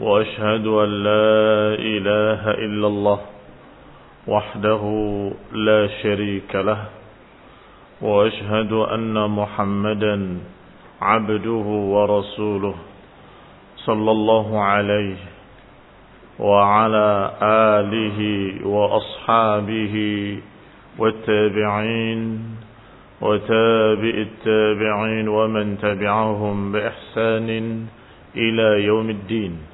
وأشهد أن لا إله إلا الله وحده لا شريك له وأشهد أن محمدا عبده ورسوله صلى الله عليه وعلى آله وأصحابه والتابعين وتابع التابعين ومن تبعهم بإحسان إلى يوم الدين.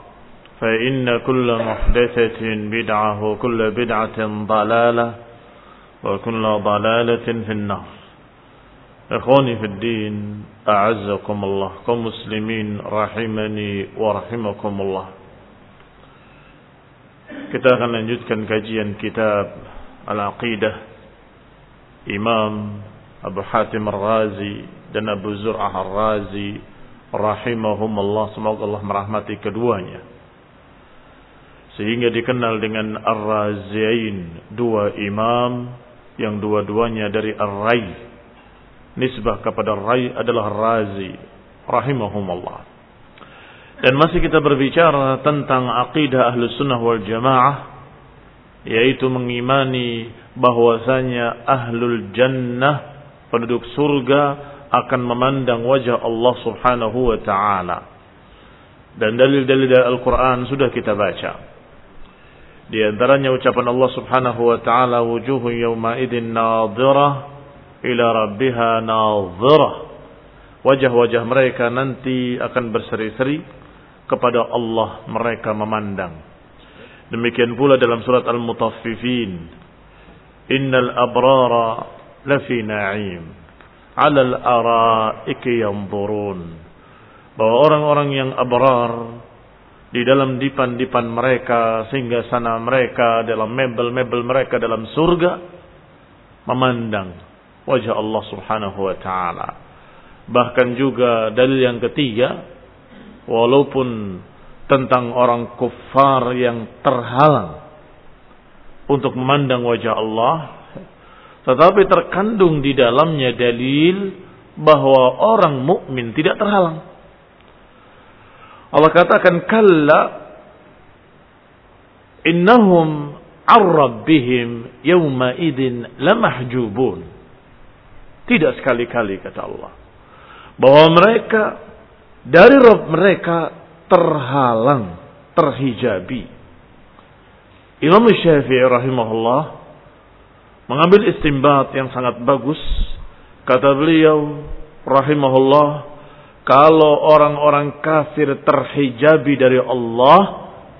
فإن كل محدثة بدعة وكل بدعة ضلالة وكل ضلالة في النار إخواني في الدين أعزكم الله كمسلمين رحمني ورحمكم الله kita akan lanjutkan kajian kitab Al-Aqidah Imam Abu Hatim Ar-Razi dan Abu Zur'ah Ar-Razi rahimahumullah semoga Allah merahmati keduanya sehingga dikenal dengan Ar-Raziain dua imam yang dua-duanya dari Ar-Rai nisbah kepada Rai adalah Razi rahimahumullah dan masih kita berbicara tentang akidah ahlu sunnah wal jamaah. Yaitu mengimani bahwasanya ahlul jannah penduduk surga akan memandang wajah Allah subhanahu wa ta'ala. Dan dalil-dalil dari Al-Quran sudah kita baca. Di antaranya ucapan Allah subhanahu wa ta'ala wujuhu yawma idin nadhirah ila rabbiha nadhirah. Wajah-wajah mereka nanti akan berseri-seri kepada Allah mereka memandang. Demikian pula dalam surat Al-Mutaffifin. Innal abrara lafi na'im. Alal ara'iki yanzurun. Bahwa orang-orang yang abrar di dalam dipan-dipan mereka sehingga sana mereka dalam mebel-mebel mereka dalam surga memandang wajah Allah Subhanahu wa taala. Bahkan juga dalil yang ketiga walaupun tentang orang kufar yang terhalang untuk memandang wajah Allah tetapi terkandung di dalamnya dalil bahwa orang mukmin tidak terhalang Allah katakan kalla innahum ar-rabbihim yawma idin lamahjubun tidak sekali-kali kata Allah bahwa mereka dari Rob mereka terhalang, terhijabi. Imam Syafi'i rahimahullah mengambil istimbat yang sangat bagus. Kata beliau rahimahullah, kalau orang-orang kafir terhijabi dari Allah,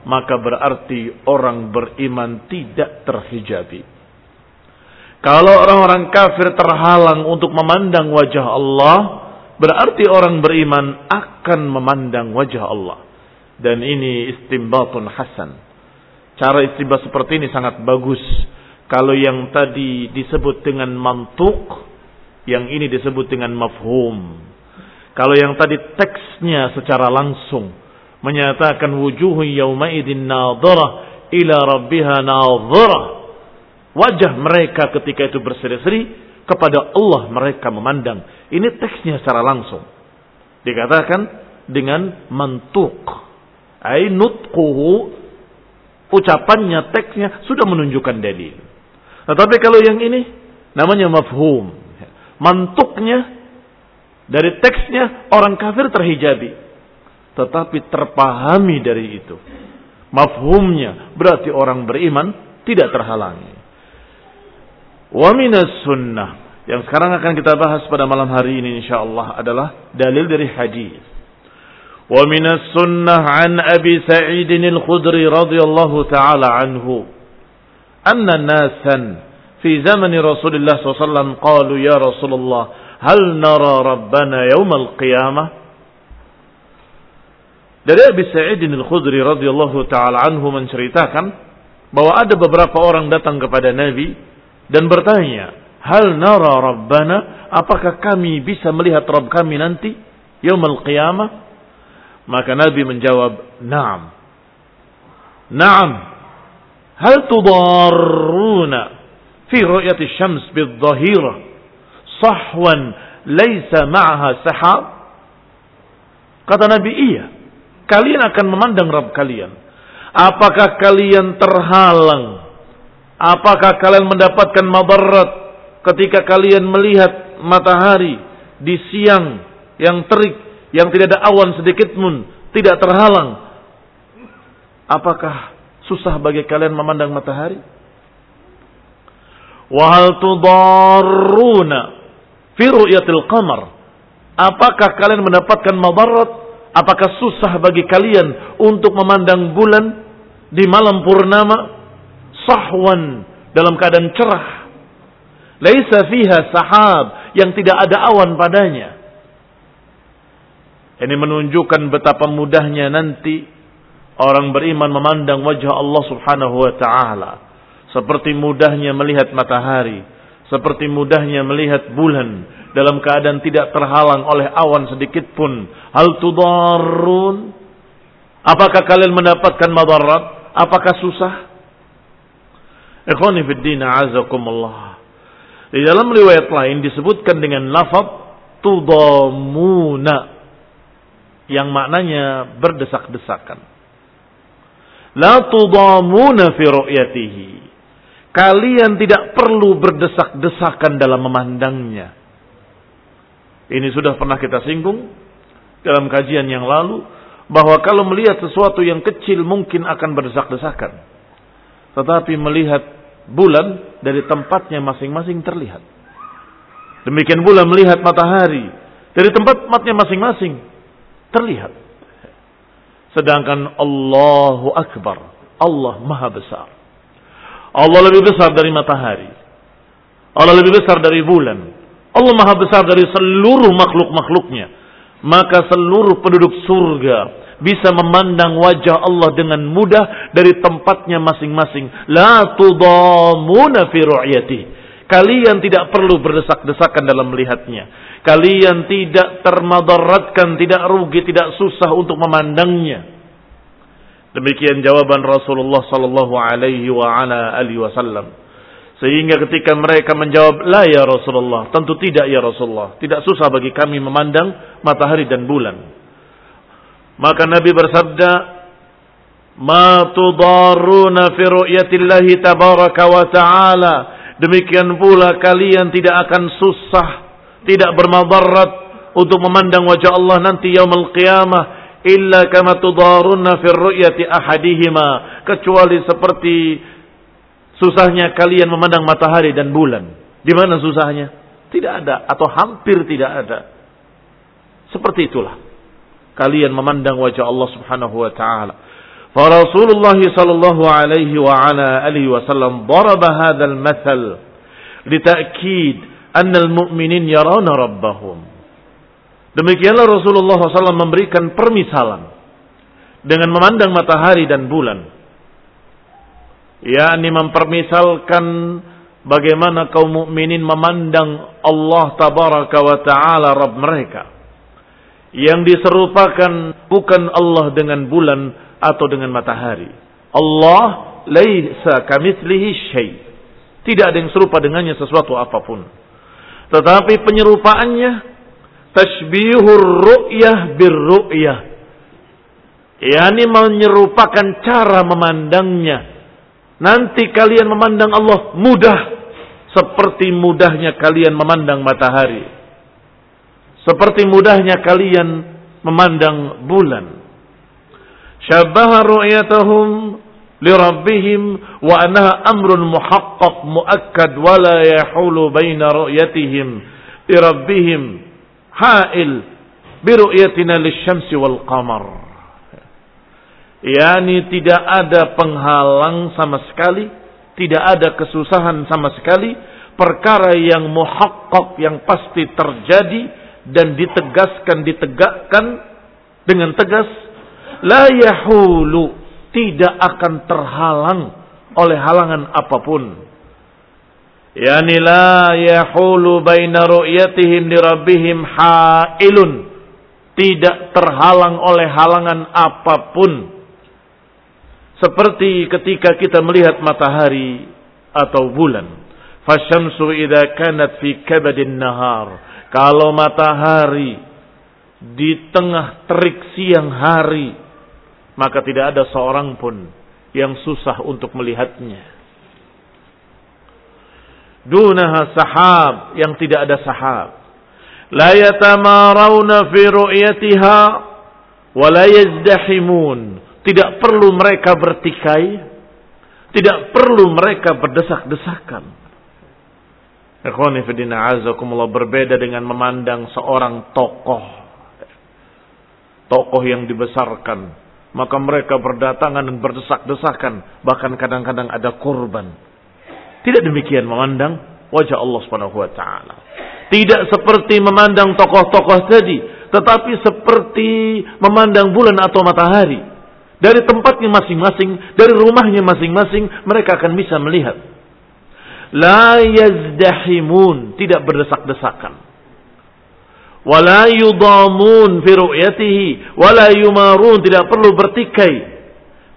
maka berarti orang beriman tidak terhijabi. Kalau orang-orang kafir terhalang untuk memandang wajah Allah, Berarti orang beriman akan memandang wajah Allah. Dan ini istimbatun hasan. Cara istimbat seperti ini sangat bagus. Kalau yang tadi disebut dengan mantuk, yang ini disebut dengan mafhum. Kalau yang tadi teksnya secara langsung menyatakan wujuhu yaumaidin nadhara ila rabbiha nadhara. Wajah mereka ketika itu berseri-seri kepada Allah mereka memandang. Ini teksnya secara langsung. Dikatakan dengan mantuk. Ai nutquhu ucapannya, teksnya sudah menunjukkan dalil. Tetapi kalau yang ini namanya mafhum. Mantuknya dari teksnya orang kafir terhijabi. Tetapi terpahami dari itu. Mafhumnya berarti orang beriman tidak terhalangi. Wa minas sunnah. Yang sekarang akan kita bahas pada malam hari ini insyaAllah adalah dalil dari hadis. Wa minas sunnah an Abi Sa'idin al-Khudri radhiyallahu taala anhu. Anna nasan fi zaman Rasulullah sallallahu alaihi wasallam qalu ya Rasulullah hal nara rabbana yaumal qiyamah dari Abi Sa'id Al-Khudri radhiyallahu taala anhu menceritakan bahwa ada beberapa orang datang kepada Nabi dan bertanya, "Hal nara rabbana? Apakah kami bisa melihat Rabb kami nanti yaumul qiyamah?" Maka Nabi menjawab, "Na'am." "Na'am." "Hal tudarruna fi ru'yati syams bidh-dhahirah?" sahwan laisa ma'aha sahab? Kata Nabi, iya. Kalian akan memandang Rabb kalian. Apakah kalian terhalang? Apakah kalian mendapatkan mabarat ketika kalian melihat matahari di siang yang terik, yang tidak ada awan sedikit pun, tidak terhalang? Apakah susah bagi kalian memandang matahari? Wahal tudarruna fi qamar. Apakah kalian mendapatkan madarat? Apakah susah bagi kalian untuk memandang bulan di malam purnama sahwan dalam keadaan cerah? Laisa fiha sahab yang tidak ada awan padanya. Ini menunjukkan betapa mudahnya nanti orang beriman memandang wajah Allah Subhanahu wa taala seperti mudahnya melihat matahari, seperti mudahnya melihat bulan dalam keadaan tidak terhalang oleh awan sedikit pun. Hal tudarrun? Apakah kalian mendapatkan madarat? Apakah susah? Ikhwani fiddin azakumullah. Di dalam riwayat lain disebutkan dengan lafaz tudamuna yang maknanya berdesak-desakan. La tudamuna fi ru'yatihi Kalian tidak perlu berdesak-desakan dalam memandangnya. Ini sudah pernah kita singgung dalam kajian yang lalu bahwa kalau melihat sesuatu yang kecil mungkin akan berdesak-desakan. Tetapi melihat bulan dari tempatnya masing-masing terlihat. Demikian pula melihat matahari dari tempat-tempatnya masing-masing terlihat. Sedangkan Allahu Akbar, Allah Maha Besar. Allah lebih besar dari matahari. Allah lebih besar dari bulan. Allah maha besar dari seluruh makhluk-makhluknya. Maka seluruh penduduk surga bisa memandang wajah Allah dengan mudah dari tempatnya masing-masing. La tudamuna fi. Kalian tidak perlu berdesak-desakan dalam melihatnya. Kalian tidak termadaratkan, tidak rugi, tidak susah untuk memandangnya. Demikian jawaban Rasulullah sallallahu alaihi wa ala alihi wasallam. Sehingga ketika mereka menjawab, "La ya Rasulullah." Tentu tidak ya Rasulullah. Tidak susah bagi kami memandang matahari dan bulan. Maka Nabi bersabda, "Ma tudarruna fi ru'yatillahi tabaraka wa ta'ala." Demikian pula kalian tidak akan susah, tidak bermadarat untuk memandang wajah Allah nanti yaumul qiyamah illa kama tudarunna fi ru'yati ahadihima kecuali seperti susahnya kalian memandang matahari dan bulan. Di mana susahnya? Tidak ada atau hampir tidak ada. Seperti itulah. Kalian memandang wajah Allah Subhanahu wa taala. Fa Rasulullah sallallahu alaihi wa ala alihi wasallam daraba hadzal mathal لتأكيد أن المؤمنين يرون ربهم Demikianlah Rasulullah SAW memberikan permisalan dengan memandang matahari dan bulan. yakni mempermisalkan bagaimana kaum mukminin memandang Allah tabaraka wa taala Rabb mereka. Yang diserupakan bukan Allah dengan bulan atau dengan matahari. Allah laisa kamitslihi syai. Tidak ada yang serupa dengannya sesuatu apa pun. Tetapi penyerupaannya Tashbihur ru'yah birru'yah. Yani menyerupakan cara memandangnya. Nanti kalian memandang Allah mudah. Seperti mudahnya kalian memandang matahari. Seperti mudahnya kalian memandang bulan. Syabaha ru'yatahum lirabbihim wa anaha amrun muhaqqaq muakkad wa la yahulu baina ru'yatihim lirabbihim ha'il biru'yatina lisyamsi wal qamar. Yani tidak ada penghalang sama sekali, tidak ada kesusahan sama sekali, perkara yang muhakkak yang pasti terjadi dan ditegaskan ditegakkan dengan tegas la yahulu tidak akan terhalang oleh halangan apa pun Yani la yahulu baina ru'yatihim li rabbihim hailun. Tidak terhalang oleh halangan apa pun. Seperti ketika kita melihat matahari atau bulan. Fasyamsu idza kanat fi kabadin nahar. Kalau matahari di tengah terik siang hari maka tidak ada seorang pun yang susah untuk melihatnya. Dunaha sahab yang tidak ada sahab. La yatamarawna fi ru'yatiha wa la yazdahimun. Tidak perlu mereka bertikai, tidak perlu mereka berdesak-desakan. Ikhwani fidina azakumullah berbeda dengan memandang seorang tokoh. Tokoh yang dibesarkan, maka mereka berdatangan dan berdesak-desakan, bahkan kadang-kadang ada korban. Tidak demikian memandang wajah Allah Subhanahu wa taala. Tidak seperti memandang tokoh-tokoh tadi, tetapi seperti memandang bulan atau matahari. Dari tempatnya masing-masing, dari rumahnya masing-masing, mereka akan bisa melihat. La yazdahimun, tidak berdesak-desakan wala yudamun fi ru'yatihi wala yumarun tidak perlu bertikai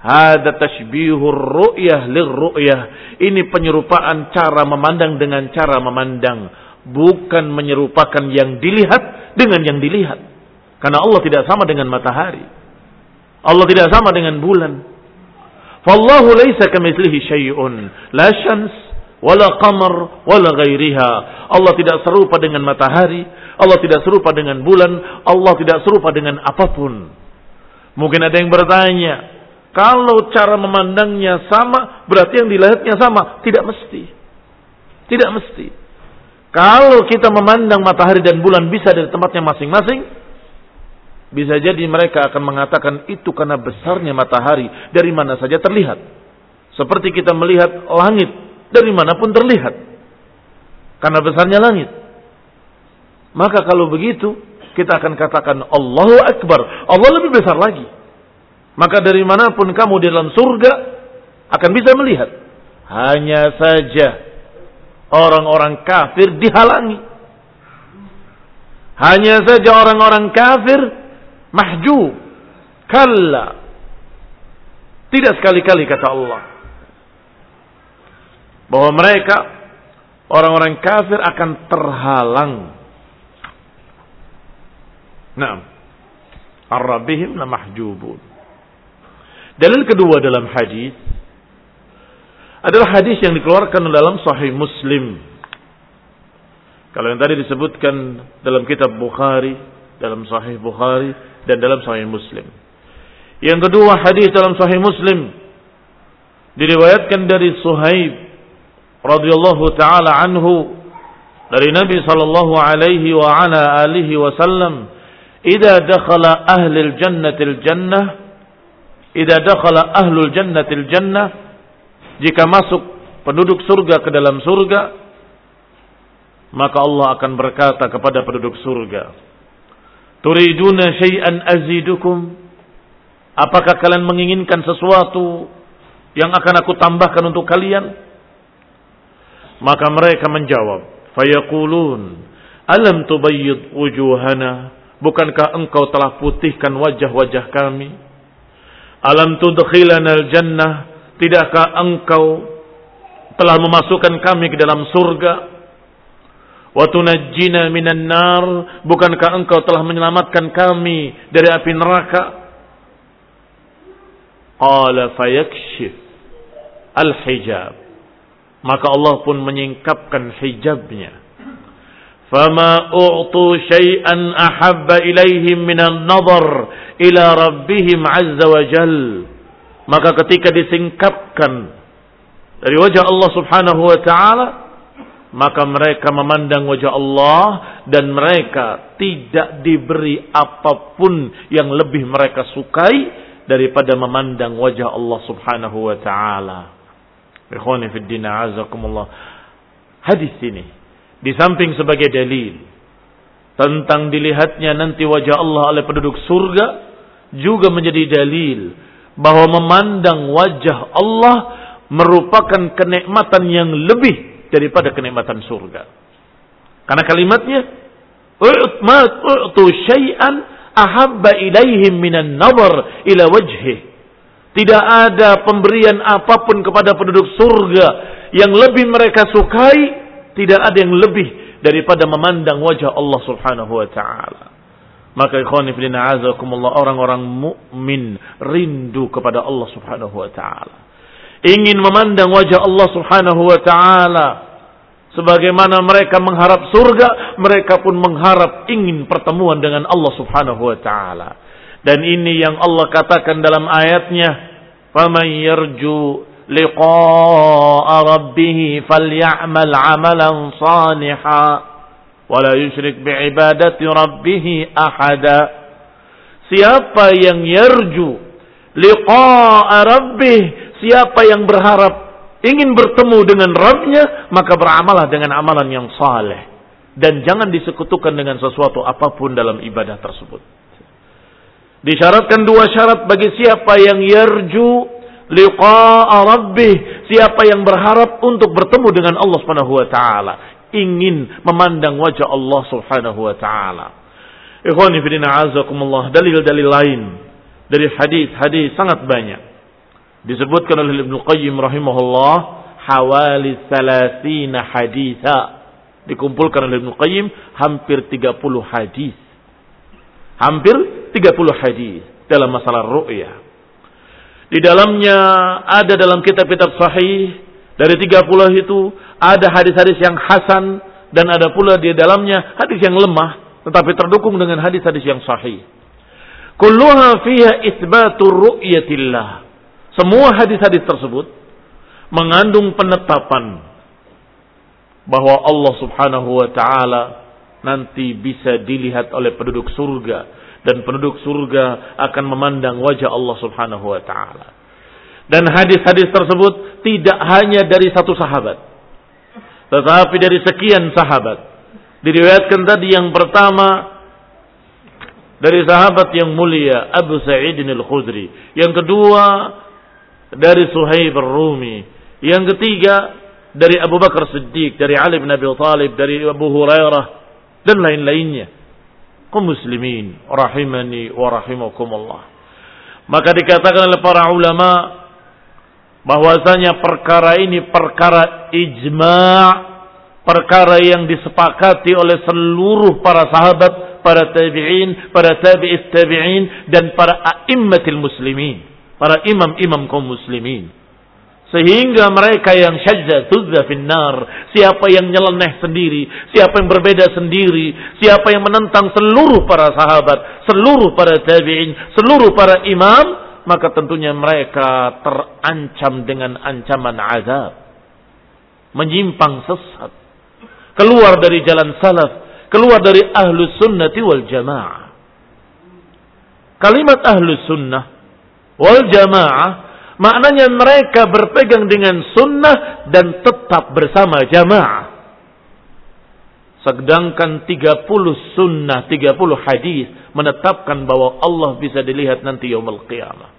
hada tashbihur ru'yah lirru'yah. Ini penyerupaan cara memandang dengan cara memandang. Bukan menyerupakan yang dilihat dengan yang dilihat. Karena Allah tidak sama dengan matahari. Allah tidak sama dengan bulan. Fallahu laisa kamitslihi syai'un. La syams wala qamar wala ghairiha. Allah tidak serupa dengan matahari. Allah tidak serupa dengan bulan, Allah tidak serupa dengan apa pun. Mungkin ada yang bertanya, kalau cara memandangnya sama, berarti yang dilihatnya sama. Tidak mesti. Tidak mesti. Kalau kita memandang matahari dan bulan bisa dari tempatnya masing-masing, bisa jadi mereka akan mengatakan itu karena besarnya matahari dari mana saja terlihat. Seperti kita melihat langit dari mana pun terlihat. Karena besarnya langit. Maka kalau begitu, kita akan katakan Allahu Akbar. Allah lebih besar lagi. Maka dari mana pun kamu di dalam surga akan bisa melihat. Hanya saja orang-orang kafir dihalangi. Hanya saja orang-orang kafir mahjub. Kalla. Tidak sekali-kali kata Allah. Bahwa mereka orang-orang kafir akan terhalang Naam. Ar-rabbihim lamahjubun. Dalil kedua dalam hadis adalah hadis yang dikeluarkan dalam Sahih Muslim. Kalau yang tadi disebutkan dalam kitab Bukhari, dalam Sahih Bukhari dan dalam Sahih Muslim. Yang kedua hadis dalam Sahih Muslim diriwayatkan dari Suhaib radhiyallahu taala anhu dari Nabi sallallahu alaihi wa ala alihi wasallam, "Idza dakhala jannati al-jannah" idza dakhala ahlul jannatil jannah jika masuk penduduk surga ke dalam surga maka Allah akan berkata kepada penduduk surga turiduna syai'an azidukum? Apakah kalian menginginkan sesuatu yang akan aku tambahkan untuk kalian? Maka mereka menjawab fayaqulun alam tubayyid wujuhana? Bukankah engkau telah putihkan wajah-wajah kami? Alam tudkhilana al-jannah? Tidakkah engkau telah memasukkan kami ke dalam surga? Wa tunajjina minan nar? Bukankah engkau telah menyelamatkan kami dari api neraka? Qala fayakshif al-hijab. Maka Allah pun menyingkapkan hijabnya. Fama u'tu syai'an ahabba ilaihim minan nazar ila rabbihim azza wa jal. Maka ketika disingkapkan dari wajah Allah subhanahu wa ta'ala, maka mereka memandang wajah Allah dan mereka tidak diberi apa pun yang lebih mereka sukai daripada memandang wajah Allah subhanahu wa ta'ala. Ikhwani fi dina azakumullah. Hadis ini di samping sebagai dalil tentang dilihatnya nanti wajah Allah oleh penduduk surga juga menjadi dalil bahwa memandang wajah Allah merupakan kenikmatan yang lebih daripada kenikmatan surga. Karena kalimatnya u'tu syai'an ahabba ilaihim minan nazar ila wajhi. Tidak ada pemberian apa pun kepada penduduk surga yang lebih mereka sukai tidak ada yang lebih daripada memandang wajah Allah Subhanahu wa taala. Maka ikhwan fillah azakumullah orang-orang mukmin rindu kepada Allah Subhanahu wa taala. Ingin memandang wajah Allah Subhanahu wa taala. Sebagaimana mereka mengharap surga, mereka pun mengharap ingin pertemuan dengan Allah Subhanahu wa taala. Dan ini yang Allah katakan dalam ayatnya, "Faman yarju لقاء ربه فليعمل عملا صالحا ولا يشرك بعبادة ربه أحدا Siapa yang yarju liqa'a rabbih, siapa yang berharap ingin bertemu dengan Rabbnya, maka beramalah dengan amalan yang saleh. Dan jangan disekutukan dengan sesuatu apapun dalam ibadah tersebut. Disyaratkan dua syarat bagi siapa yang yarju liqa'a rabbih. Siapa yang berharap untuk bertemu dengan Allah Subhanahu wa taala. Ingin memandang wajah Allah Subhanahu wa taala. Ikhwani fillah azakumullah dalil-dalil lain dari hadis-hadis sangat banyak. Disebutkan oleh Ibnu Qayyim rahimahullah hawali salasina haditha. Dikumpulkan oleh Ibnu Qayyim hampir 30 hadis. Hampir 30 hadis dalam masalah ru'yah di dalamnya ada dalam kitab-kitab sahih dari 30 itu ada hadis-hadis yang hasan dan ada pula di dalamnya hadis yang lemah tetapi terdukung dengan hadis-hadis yang sahih. Kulluha fiha isbatu ru'yatillah. Semua hadis-hadis tersebut mengandung penetapan bahwa Allah Subhanahu wa taala nanti bisa dilihat oleh penduduk surga dan penduduk surga akan memandang wajah Allah Subhanahu wa taala. Dan hadis-hadis tersebut tidak hanya dari satu sahabat, tetapi dari sekian sahabat. Diriwayatkan tadi yang pertama dari sahabat yang mulia Abu Sa'id al-Khudri, yang kedua dari Suhaib ar-Rumi, yang ketiga dari Abu Bakar Siddiq, dari Ali bin Abi Thalib, dari Abu Hurairah dan lain-lainnya kaum muslimin rahimani wa rahimakumullah. Maka dikatakan oleh para ulama bahwasanya perkara ini perkara ijma' perkara yang disepakati oleh seluruh para sahabat, para tabi'in, para tabi'is tabi'in dan para a'immatil muslimin, para imam-imam kaum muslimin. Sehingga mereka yang syajja tuzza finnar. Siapa yang nyeleneh sendiri. Siapa yang berbeda sendiri. Siapa yang menentang seluruh para sahabat. Seluruh para tabi'in. Seluruh para imam. Maka tentunya mereka terancam dengan ancaman azab. Menyimpang sesat. Keluar dari jalan salaf. Keluar dari ahlus sunnati wal jamaah. Kalimat ahlus sunnah wal jamaah Maknanya mereka berpegang dengan sunnah dan tetap bersama jamaah. Sedangkan 30 sunnah, 30 hadis menetapkan bahwa Allah bisa dilihat nanti yaumul qiyamah.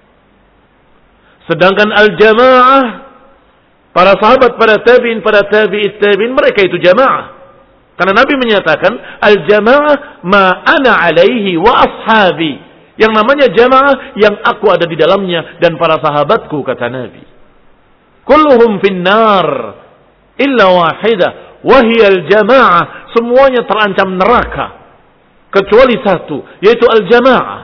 Sedangkan al-jamaah para sahabat, para tabi'in, para tabi'it tabi'in mereka itu jamaah. Karena Nabi menyatakan al-jamaah ma ana alaihi wa ashabi. Yang namanya jamaah yang aku ada di dalamnya dan para sahabatku kata Nabi. Kulluhum finnar illa wahidah wahiyal jamaah semuanya terancam neraka. Kecuali satu yaitu al jamaah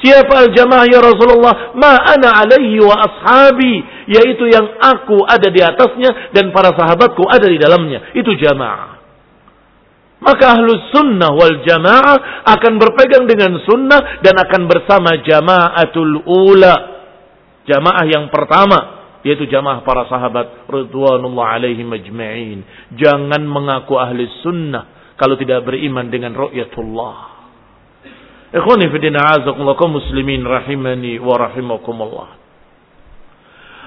siapa al jamaah ya Rasulullah? Ma ana alaihi wa ashabi. Yaitu yang aku ada di atasnya dan para sahabatku ada di dalamnya. Itu jamaah maka ahlus sunnah wal jamaah akan berpegang dengan sunnah dan akan bersama jamaatul ula jamaah yang pertama yaitu jamaah para sahabat radhiyallahu alaihim ajma'in. Jangan mengaku ahli sunnah kalau tidak beriman dengan ru'yatullah. Ikhwani fi din a'azakumullah kaum muslimin rahimani wa rahimakumullah.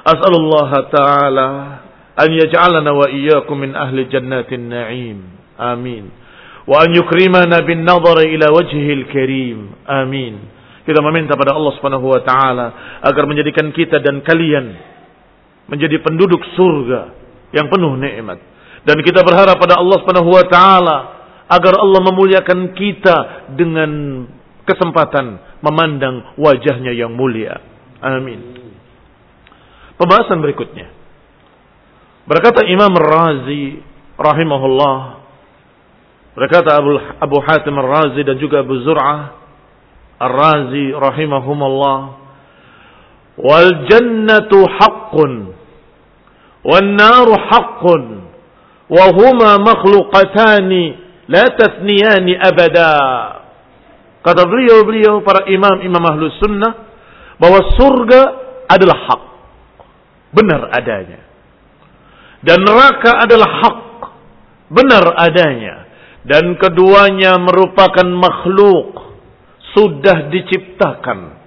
As'alullah ta'ala an yaj'alana wa iyyakum min ahli jannatin na'im. Amin. Wa an yukrimana bin nadhar ila wajhil. Amin. Kita meminta pada Allah Subhanahu wa taala agar menjadikan kita dan kalian menjadi penduduk surga yang penuh nikmat. Dan kita berharap pada Allah Subhanahu wa taala agar Allah memuliakan kita dengan kesempatan memandang wajahnya yang mulia. Amin. Pembahasan berikutnya. Berkata Imam Razi rahimahullah Berkata Abu, Abu Hatim Ar-Razi dan juga Abu Zur'ah Ar-Razi rahimahumullah Wal jannatu haqqun wal naru haqqun wa huma makhluqatani la tathniyani abada Kata beliau-beliau para imam-imam Ahlus sunnah bahwa surga adalah hak. Benar adanya. Dan neraka adalah hak. Benar adanya dan keduanya merupakan makhluk sudah diciptakan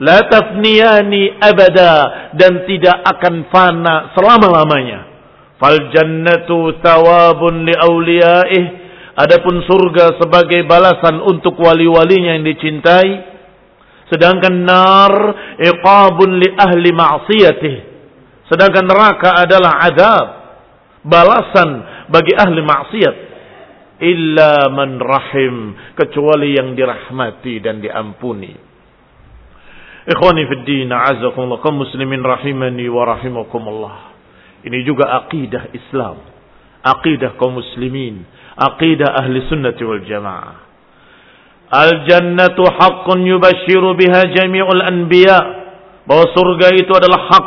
La tafniyani abada dan tidak akan fana selama-lamanya. Fal jannatu thawabun li awliyaih. Adapun surga sebagai balasan untuk wali-walinya yang dicintai. Sedangkan nar iqabun li ahli ma'siyatih. Sedangkan neraka adalah adab. Balasan bagi ahli maksiat. Illa man rahim. Kecuali yang dirahmati dan diampuni. Ikhwani fi din, a'azakumullah, kaum muslimin rahimani wa rahimakumullah. Ini juga akidah Islam. Akidah kaum muslimin. Akidah ahli sunnati wal jamaah. Al-jannatu haqqun yubashiru biha jami'ul anbiya. Bahwa surga itu adalah hak.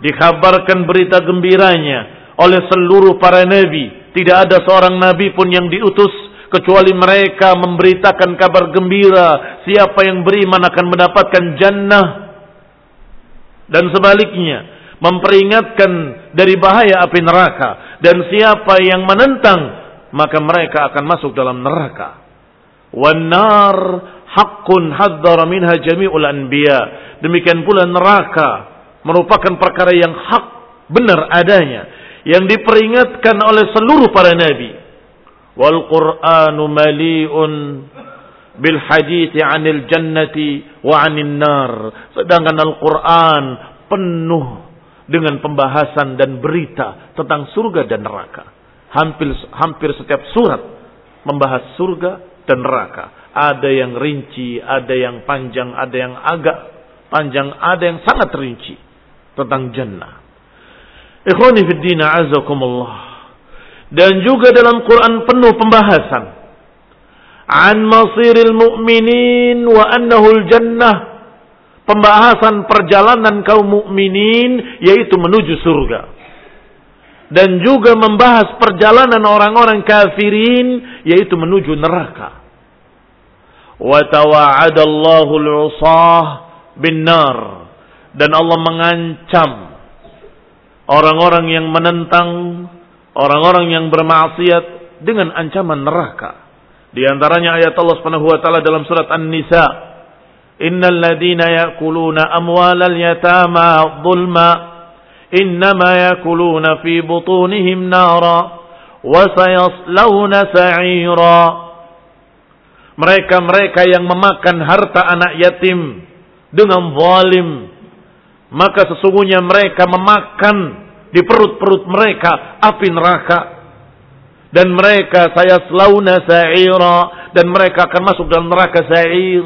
Dikabarkan berita gembiranya oleh seluruh para nabi. Tidak ada seorang nabi pun yang diutus kecuali mereka memberitakan kabar gembira siapa yang beriman akan mendapatkan jannah. Dan sebaliknya memperingatkan dari bahaya api neraka dan siapa yang menentang maka mereka akan masuk dalam neraka. Wanar haqqun hadzara minha jami'ul anbiya. Demikian pula neraka merupakan perkara yang hak benar adanya yang diperingatkan oleh seluruh para nabi wal Qur'anu mali'un bil hadits 'anil jannati wa 'anil nar. Sedangkan Al-Qur'an penuh dengan pembahasan dan berita tentang surga dan neraka. Hampir hampir setiap surat membahas surga dan neraka. Ada yang rinci, ada yang panjang, ada yang agak panjang, ada yang sangat rinci tentang jannah. Ikhwani fid din azakumullah. Dan juga dalam Quran penuh pembahasan. An masiril mu'minin wa annahul jannah. Pembahasan perjalanan kaum mukminin yaitu menuju surga. Dan juga membahas perjalanan orang-orang kafirin yaitu menuju neraka. Wa tawa'adallahu al-usah bin nar. Dan Allah mengancam orang-orang yang menentang, orang-orang yang bermaksiat dengan ancaman neraka. Di antaranya ayat Allah Subhanahu wa taala dalam surat An-Nisa, "Innal ladzina ya'kuluna amwalal yatama dhulma innama ya'kuluna fi butunihim nara wa sayaslawna sa'ira." Mereka-mereka yang memakan harta anak yatim dengan zalim maka sesungguhnya mereka memakan di perut-perut mereka api neraka dan mereka saya selauna sa'ira dan mereka akan masuk dalam neraka sa'ir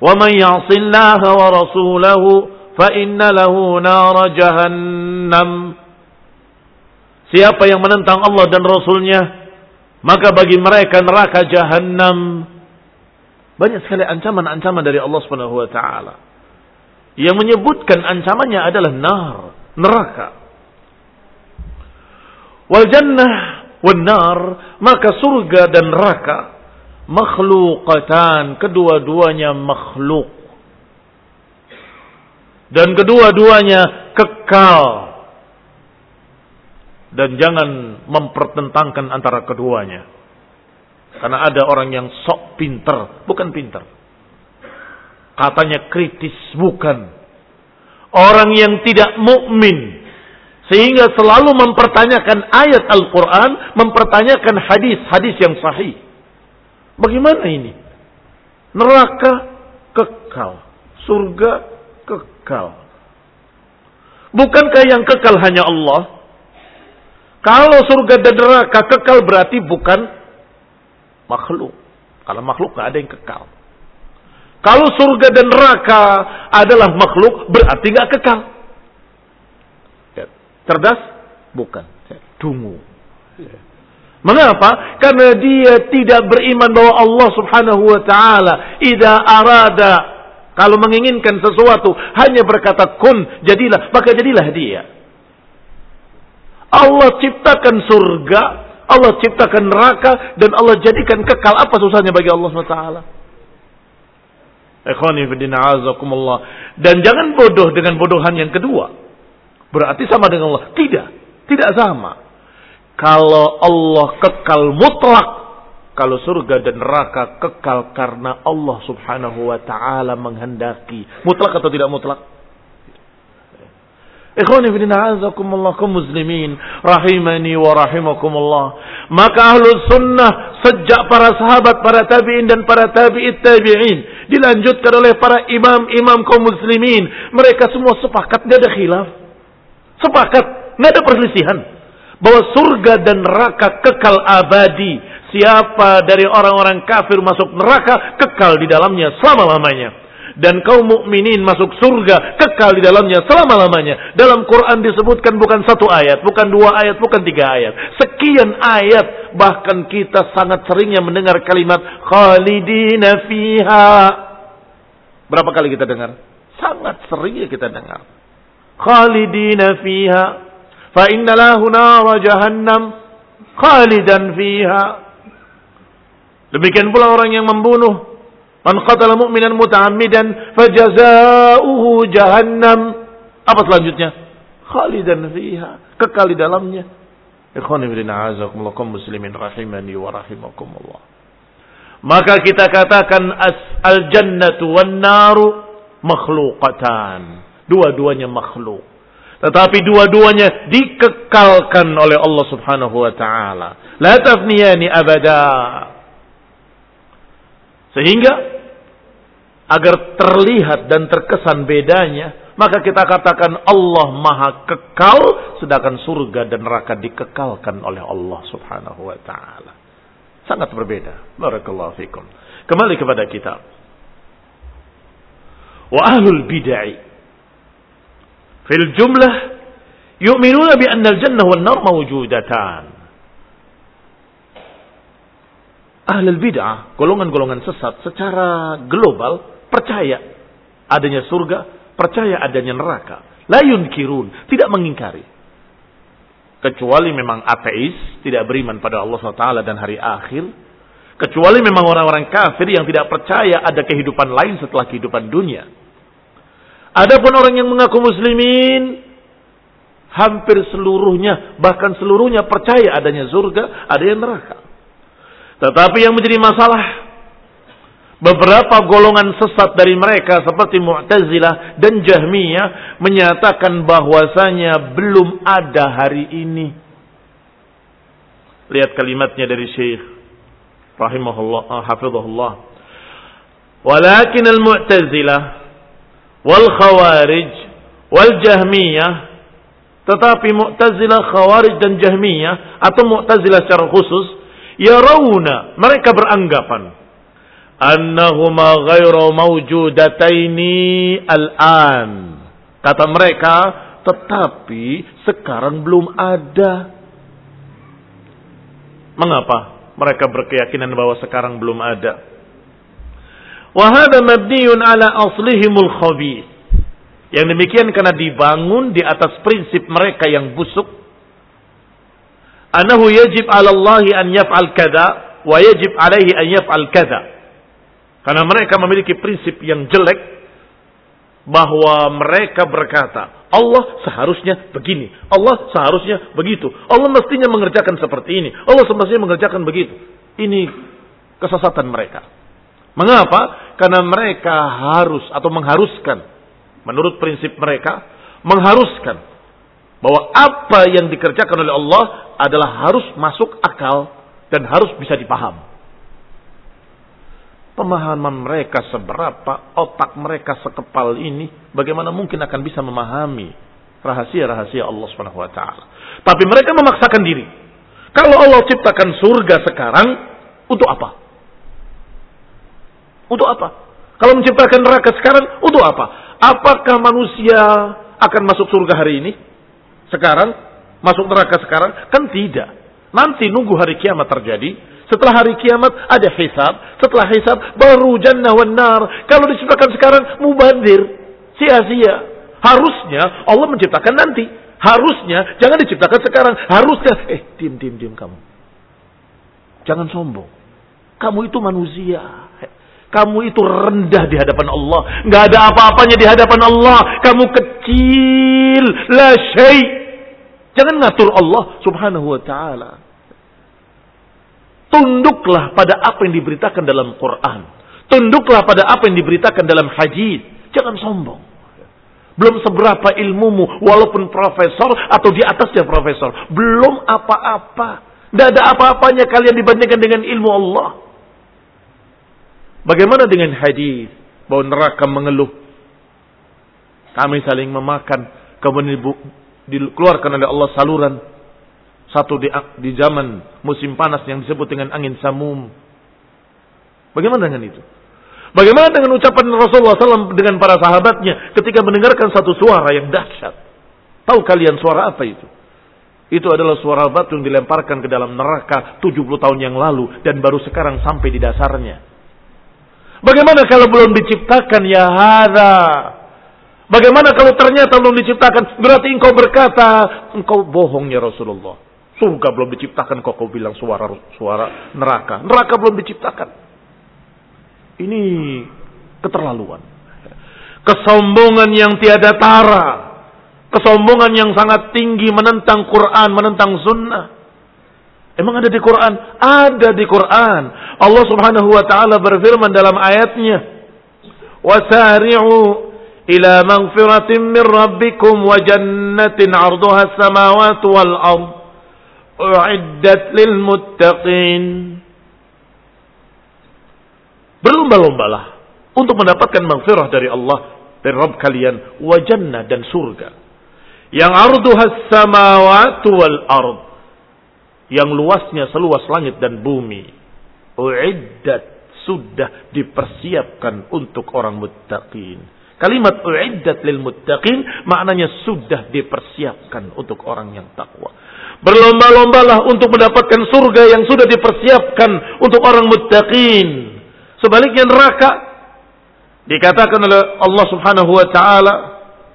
wa man ya'sillaha wa rasulahu fa inna lahu nar jahannam Siapa yang menentang Allah dan Rasulnya, maka bagi mereka neraka jahanam. Banyak sekali ancaman-ancaman dari Allah Subhanahu wa taala. Yang menyebutkan ancamannya adalah nar, neraka. Wal jannah wan nar, maka surga dan neraka makhlukatan, kedua-duanya makhluk. Dan kedua-duanya kekal dan jangan mempertentangkan antara keduanya. Karena ada orang yang sok pinter, bukan pinter. Katanya kritis, bukan. Orang yang tidak mukmin sehingga selalu mempertanyakan ayat Al-Qur'an, mempertanyakan hadis-hadis yang sahih. Bagaimana ini? Neraka kekal, surga kekal. Bukankah yang kekal hanya Allah? Kalau surga dan neraka kekal berarti bukan makhluk. Kalau makhluk nggak ada yang kekal. Kalau surga dan neraka adalah makhluk berarti nggak kekal. Ya. Cerdas? Bukan. Dungu. Ya. Mengapa? Karena dia tidak beriman bahwa Allah Subhanahu wa taala idza arada kalau menginginkan sesuatu hanya berkata kun jadilah maka jadilah dia. Allah ciptakan surga, Allah ciptakan neraka, dan Allah jadikan kekal. Apa susahnya bagi Allah Dan jangan bodoh dengan bodohan yang kedua. Berarti sama dengan Allah. Tidak. Tidak sama. Kalau Allah kekal mutlak. Kalau surga dan neraka kekal karena Allah subhanahu wa ta'ala menghendaki. Mutlak atau tidak mutlak? Ikhwani bin a'azakumullah kaum muslimin rahimani wa rahimakumullah. Maka ahlu sunnah sejak para sahabat, para tabi'in dan para tabi'it tabi'in dilanjutkan oleh para imam-imam kaum muslimin. Mereka semua sepakat, tidak ada khilaf. Sepakat, tidak ada perselisihan. Bahwa surga dan neraka kekal abadi. Siapa dari orang-orang kafir masuk neraka, kekal di dalamnya selama-lamanya dan kaum mukminin masuk surga kekal di dalamnya selama-lamanya. Dalam Quran disebutkan bukan satu ayat, bukan dua ayat, bukan tiga ayat. Sekian ayat bahkan kita sangat seringnya mendengar kalimat khalidina fiha. Berapa kali kita dengar? Sangat seringnya kita dengar. Khalidina fiha. Fa inna lahu nara jahannam khalidan fiha. Demikian pula orang yang membunuh Man qatala mu'minan muta'ammidan fajazauhu jahannam. Apa selanjutnya? Khalidan fiha, kekal di dalamnya. Ikhwani bin a'azakumullah muslimin rahimani wa rahimakumullah. Maka kita katakan as al jannatu wan naru makhluqatan. Dua-duanya makhluk. Tetapi dua-duanya dikekalkan oleh Allah Subhanahu wa taala. La tafniyani abada. Sehingga agar terlihat dan terkesan bedanya, maka kita katakan Allah Maha Kekal, sedangkan surga dan neraka dikekalkan oleh Allah Subhanahu wa taala. Sangat berbeda. Barakallahu fikum. Kembali kepada kita. Wa ahlul bid'ah fil jumlah yu'minuna bi anna al-jannah wan nar mawjudatan. Ahlul bid'ah, golongan-golongan sesat secara global percaya adanya surga, percaya adanya neraka. Layun kirun, tidak mengingkari. Kecuali memang ateis, tidak beriman pada Allah SWT dan hari akhir. Kecuali memang orang-orang kafir yang tidak percaya ada kehidupan lain setelah kehidupan dunia. Adapun orang yang mengaku muslimin, hampir seluruhnya, bahkan seluruhnya percaya adanya surga, adanya neraka. Tetapi yang menjadi masalah Beberapa golongan sesat dari mereka seperti Mu'tazilah dan Jahmiyah menyatakan bahwasanya belum ada hari ini. Lihat kalimatnya dari Syekh rahimahullah, uh, hafizahullah. Walakin al-Mu'tazilah wal Khawarij wal Jahmiyah tetapi Mu'tazilah, Khawarij dan Jahmiyah atau Mu'tazilah secara khusus yarawna mereka beranggapan annahuma ghairu mawjudataini al-an. Kata mereka tetapi sekarang belum ada. Mengapa mereka berkeyakinan bahwa sekarang belum ada? Wa hadha mabniun ala aslihimul khabith. Yang demikian karena dibangun di atas prinsip mereka yang busuk Anahu yajib 'ala Allah an yaf'al kada wa yajib 'alaihi an yaf'al kada. Karena mereka memiliki prinsip yang jelek bahwa mereka berkata, Allah seharusnya begini, Allah seharusnya begitu. Allah mestinya mengerjakan seperti ini, Allah semestinya mengerjakan begitu. Ini kesesatan mereka. Mengapa? Karena mereka harus atau mengharuskan menurut prinsip mereka mengharuskan bahwa apa yang dikerjakan oleh Allah adalah harus masuk akal dan harus bisa dipaham. Pemahaman mereka seberapa, otak mereka sekepal ini, bagaimana mungkin akan bisa memahami rahasia-rahasia Allah Subhanahu wa taala. Tapi mereka memaksakan diri. Kalau Allah ciptakan surga sekarang, untuk apa? Untuk apa? Kalau menciptakan neraka sekarang, untuk apa? Apakah manusia akan masuk surga hari ini? Sekarang masuk neraka sekarang? Kan tidak. Nanti nunggu hari kiamat terjadi. Setelah hari kiamat ada hisab. Setelah hisab baru jannah wan nar. Kalau diciptakan sekarang mubadir. Sia-sia. Harusnya Allah menciptakan nanti. Harusnya jangan diciptakan sekarang. Harusnya eh diam diam diam kamu. Jangan sombong. Kamu itu manusia. Kamu itu rendah di hadapan Allah. Nggak ada apa-apanya di hadapan Allah. Kamu kecil. La syai' Jangan ngatur Allah subhanahu wa ta'ala. Tunduklah pada apa yang diberitakan dalam Quran. Tunduklah pada apa yang diberitakan dalam hadis. Jangan sombong. Belum seberapa ilmumu, walaupun profesor atau di atasnya profesor. Belum apa-apa. Tidak ada apa-apanya kalian dibandingkan dengan ilmu Allah. Bagaimana dengan hadis bahwa neraka mengeluh? Kami saling memakan, kemudian dikeluarkan oleh Allah saluran satu di, di zaman musim panas yang disebut dengan angin samum. Bagaimana dengan itu? Bagaimana dengan ucapan Rasulullah SAW dengan para sahabatnya ketika mendengarkan satu suara yang dahsyat? Tahu kalian suara apa itu? Itu adalah suara batu yang dilemparkan ke dalam neraka 70 tahun yang lalu dan baru sekarang sampai di dasarnya. Bagaimana kalau belum diciptakan ya hada? Bagaimana kalau ternyata belum diciptakan? Berarti engkau berkata, engkau bohong ya Rasulullah. Surga belum diciptakan kok kau bilang suara suara neraka. Neraka belum diciptakan. Ini keterlaluan. Kesombongan yang tiada tara. Kesombongan yang sangat tinggi menentang Quran, menentang sunnah. Emang ada di Quran? Ada di Quran. Allah subhanahu wa ta'ala berfirman dalam ayatnya. Wasari'u إلى مغفرة من ربكم وجنة عرضها السماوات والأرض أعدت للمتقين untuk mendapatkan mangfirah dari Allah dari Rabb kalian wa jannah dan surga. Yang arduha samawati wal ard. Yang luasnya seluas langit dan bumi. Uiddat sudah dipersiapkan untuk orang muttaqin. Kalimat uiddat lil muttaqin maknanya sudah dipersiapkan untuk orang yang takwa. Berlomba-lombalah untuk mendapatkan surga yang sudah dipersiapkan untuk orang muttaqin. Sebaliknya neraka dikatakan oleh Allah Subhanahu wa taala,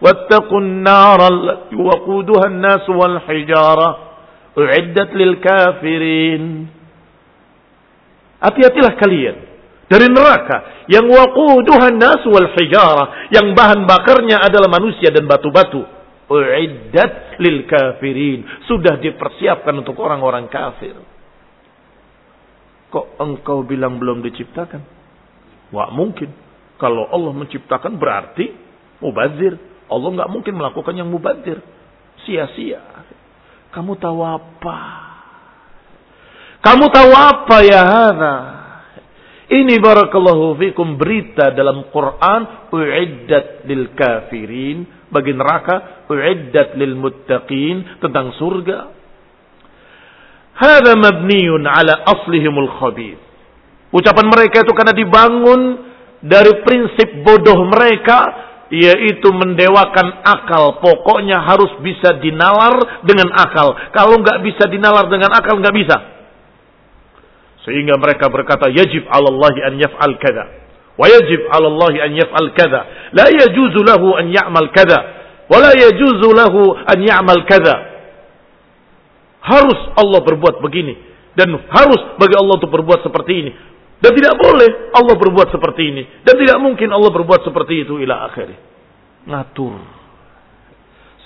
"Wattaqun nar waquduha an-nas wal hijara uiddat lil kafirin." Hati-hatilah kalian dari neraka yang waquduhan nas wal hijara yang bahan bakarnya adalah manusia dan batu-batu. Uiddat lil kafirin. Sudah dipersiapkan untuk orang-orang kafir. Kok engkau bilang belum diciptakan? Wah mungkin. Kalau Allah menciptakan berarti mubazir. Allah nggak mungkin melakukan yang mubazir. Sia-sia. Kamu tahu apa? Kamu tahu apa ya hada? Ini barakallahu fikum berita dalam Quran uiddat lil kafirin bagi neraka uiddat lil muttaqin tentang surga. Hada mabniun ala aslihimul khabith. Ucapan mereka itu karena dibangun dari prinsip bodoh mereka yaitu mendewakan akal. Pokoknya harus bisa dinalar dengan akal. Kalau nggak bisa dinalar dengan akal nggak bisa. Sehingga mereka berkata, yajib Allah an yaf'al kada. Wa yajib Allah an yaf'al kada. La yajuzu lahu an ya'mal kada. Wa la yajuzu lahu an ya'mal kada. Harus Allah berbuat begini. Dan harus bagi Allah untuk berbuat seperti ini. Dan tidak boleh Allah berbuat seperti ini. Dan tidak mungkin Allah berbuat seperti itu ila akhirnya. Ngatur.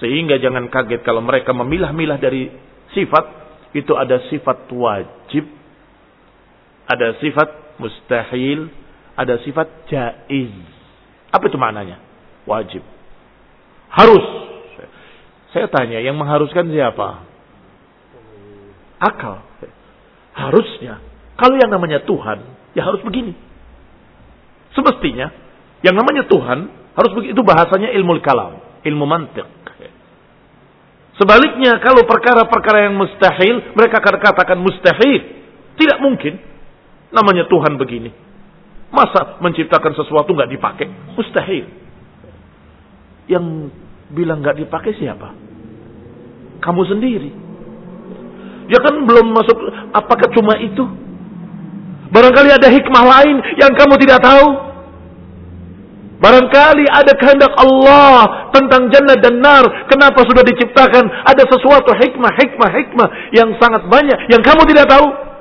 Sehingga jangan kaget kalau mereka memilah-milah dari sifat. Itu ada sifat wajib. Ada sifat mustahil. Ada sifat jaiz. Apa itu maknanya? Wajib. Harus. Saya tanya, yang mengharuskan siapa? Akal. Harusnya. Kalau yang namanya Tuhan, Ya harus begini. Semestinya yang namanya Tuhan harus begitu. Itu bahasanya ilmu kalam, ilmu mantik. Sebaliknya kalau perkara-perkara yang mustahil, mereka akan katakan mustahil. Tidak mungkin. Namanya Tuhan begini. Masa menciptakan sesuatu nggak dipakai? Mustahil. Yang bilang nggak dipakai siapa? Kamu sendiri. Ya kan belum masuk. Apakah cuma itu? Barangkali ada hikmah lain yang kamu tidak tahu. Barangkali ada kehendak Allah tentang jannah dan nar. Kenapa sudah diciptakan? Ada sesuatu hikmah, hikmah, hikmah yang sangat banyak yang kamu tidak tahu.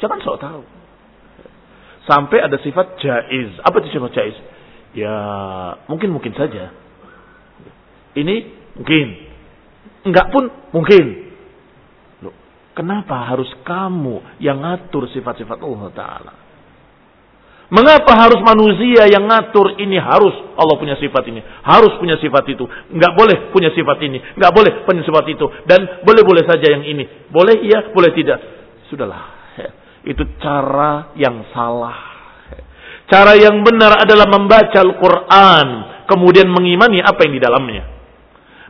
Jangan sok tahu. Sampai ada sifat jaiz. Apa itu sifat jaiz? Ya, mungkin-mungkin saja. Ini mungkin. Enggak pun mungkin. Kenapa harus kamu yang ngatur sifat-sifat Allah Ta'ala? Mengapa harus manusia yang ngatur ini harus Allah punya sifat ini, harus punya sifat itu, nggak boleh punya sifat ini, nggak boleh punya sifat itu, dan boleh-boleh saja yang ini, boleh iya, boleh tidak, sudahlah, itu cara yang salah. Cara yang benar adalah membaca Al-Quran, kemudian mengimani apa yang di dalamnya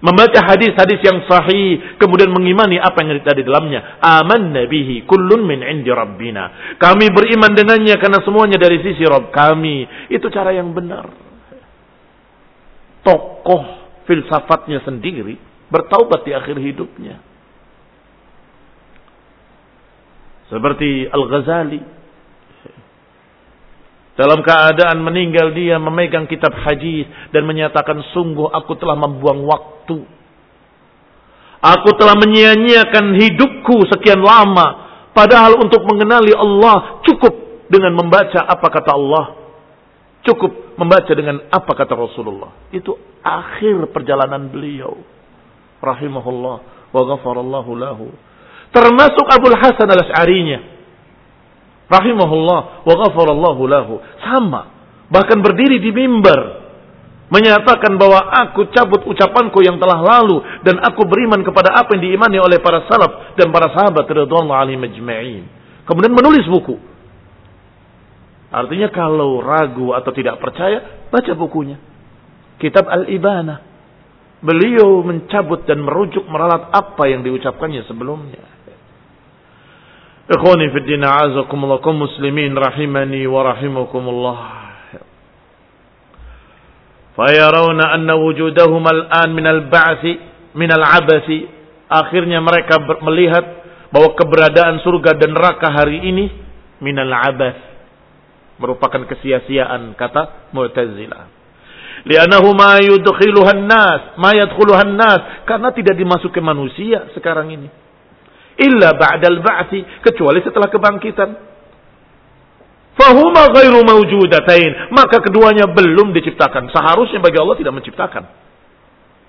membaca hadis-hadis yang sahih, kemudian mengimani apa yang ada di dalamnya. Aman nabihi kullun min indi rabbina. Kami beriman dengannya karena semuanya dari sisi Rabb kami. Itu cara yang benar. Tokoh filsafatnya sendiri bertaubat di akhir hidupnya. Seperti Al-Ghazali dalam keadaan meninggal dia memegang kitab hadis dan menyatakan sungguh aku telah membuang waktu. Aku telah menyia-nyiakan hidupku sekian lama. Padahal untuk mengenali Allah cukup dengan membaca apa kata Allah. Cukup membaca dengan apa kata Rasulullah. Itu akhir perjalanan beliau. Rahimahullah wa ghafarallahu lahu. Termasuk Abdul Hasan al-Ash'arinya rahimahullah wa ghafarallahu lahu. Sama. Bahkan berdiri di mimbar menyatakan bahwa aku cabut ucapanku yang telah lalu dan aku beriman kepada apa yang diimani oleh para salaf dan para sahabat radhiyallahu alaihim majma'in. Kemudian menulis buku. Artinya kalau ragu atau tidak percaya, baca bukunya. Kitab Al-Ibana. Beliau mencabut dan merujuk meralat apa yang diucapkannya sebelumnya. Ikhwani fi din a'azakumullah kum muslimin rahimani wa rahimakumullah. Fayarawna anna wujudahum al-an min al-ba'th min al-abas. Akhirnya mereka melihat bahwa keberadaan surga dan neraka hari ini min al-abas merupakan kesia-siaan kata Mu'tazilah. Li'annahu ma yudkhiluhan nas, ma yadkhuluhan nas karena tidak dimasuki manusia sekarang ini illa ba'dal ba'ti kecuali setelah kebangkitan. Fahuma ghairu mawjudatain, maka keduanya belum diciptakan. Seharusnya bagi Allah tidak menciptakan.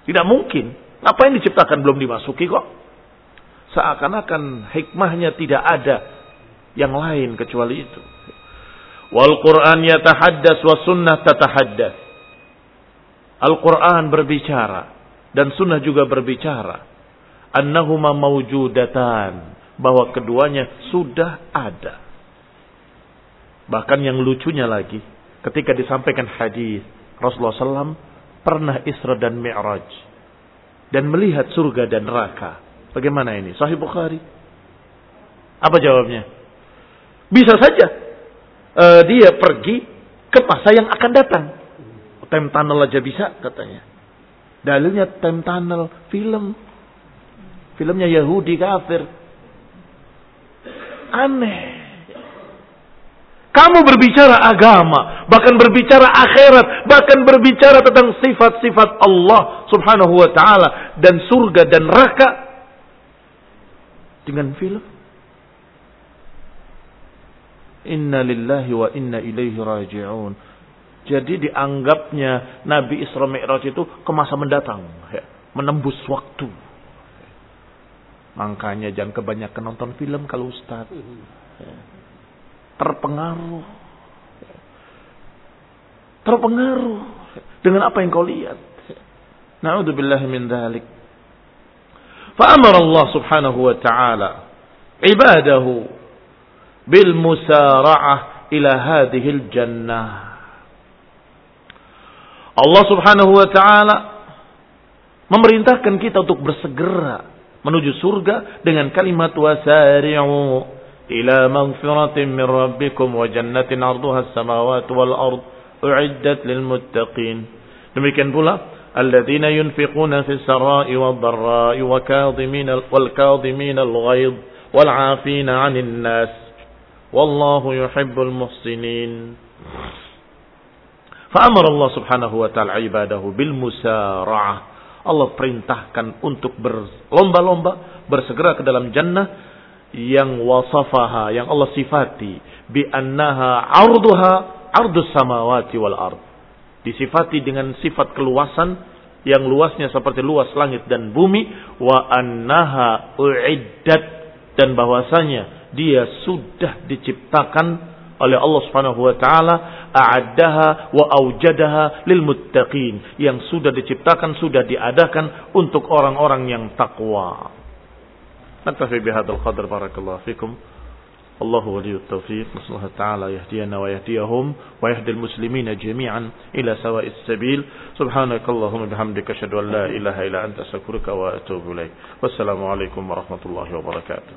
Tidak mungkin. Apa yang diciptakan belum dimasuki kok. Seakan-akan hikmahnya tidak ada yang lain kecuali itu. Wal Quran yatahaddas wa sunnah tatahaddas. Al-Quran berbicara dan sunnah juga berbicara annahuma mawjudatan bahwa keduanya sudah ada. Bahkan yang lucunya lagi, ketika disampaikan hadis Rasulullah SAW pernah Isra dan Mi'raj dan melihat surga dan neraka. Bagaimana ini? Sahih Bukhari. Apa jawabnya? Bisa saja uh, dia pergi ke masa yang akan datang. Time tunnel aja bisa katanya. Dalilnya time tunnel film. Filmnya Yahudi kafir. Aneh. Kamu berbicara agama, bahkan berbicara akhirat, bahkan berbicara tentang sifat-sifat Allah Subhanahu wa taala dan surga dan neraka dengan film. Inna lillahi wa inna ilaihi raji'un. Jadi dianggapnya Nabi Isra Mi'raj itu ke masa mendatang, ya, menembus waktu. Makanya jangan kebanyakan nonton film kalau Ustaz. Ya. Terpengaruh. Terpengaruh dengan apa yang kau lihat. Na'udzubillahi min dhalik. Fa'amara Allah subhanahu wa ta'ala ibadahu bil musara'ah ila hadhil jannah. Allah subhanahu wa ta'ala memerintahkan kita untuk bersegera menuju surga dengan kalimat wasari'u ila maghfiratin min rabbikum wa jannatin arduha as-samawati wal ard uiddat lil muttaqin. Demikian pula alladzina yunfiquna fis sarai wad dharrai wa kadhimin wal kadhimin al ghaidh wal 'afina 'anil nas wallahu yuhibbul muhsinin. Subhanahu wa ta'ala ibadahu bil musara'ah. Allah perintahkan untuk berlomba-lomba, bersegera ke dalam jannah yang wasafaha, yang Allah sifati. Bi annaha arduha ardus samawati wal ard. Disifati dengan sifat keluasan yang luasnya seperti luas langit dan bumi. Wa annaha uiddat dan bahwasanya dia sudah diciptakan oleh Allah Subhanahu wa taala a'addaha wa aujadaha lil muttaqin yang sudah diciptakan sudah diadakan untuk orang-orang yang takwa. Naktafi bihadzal qadar barakallahu fikum. الله ولي التوفيق. نسأل الله تعالى يهدينا ويهديهم ويهدي المسلمين جميعا إلى سواء السبيل. سبحانك اللهم بحمدك أشهد أن لا إله إلا أنت أستغفرك وأتوب إليك. والسلام عليكم ورحمة الله وبركاته.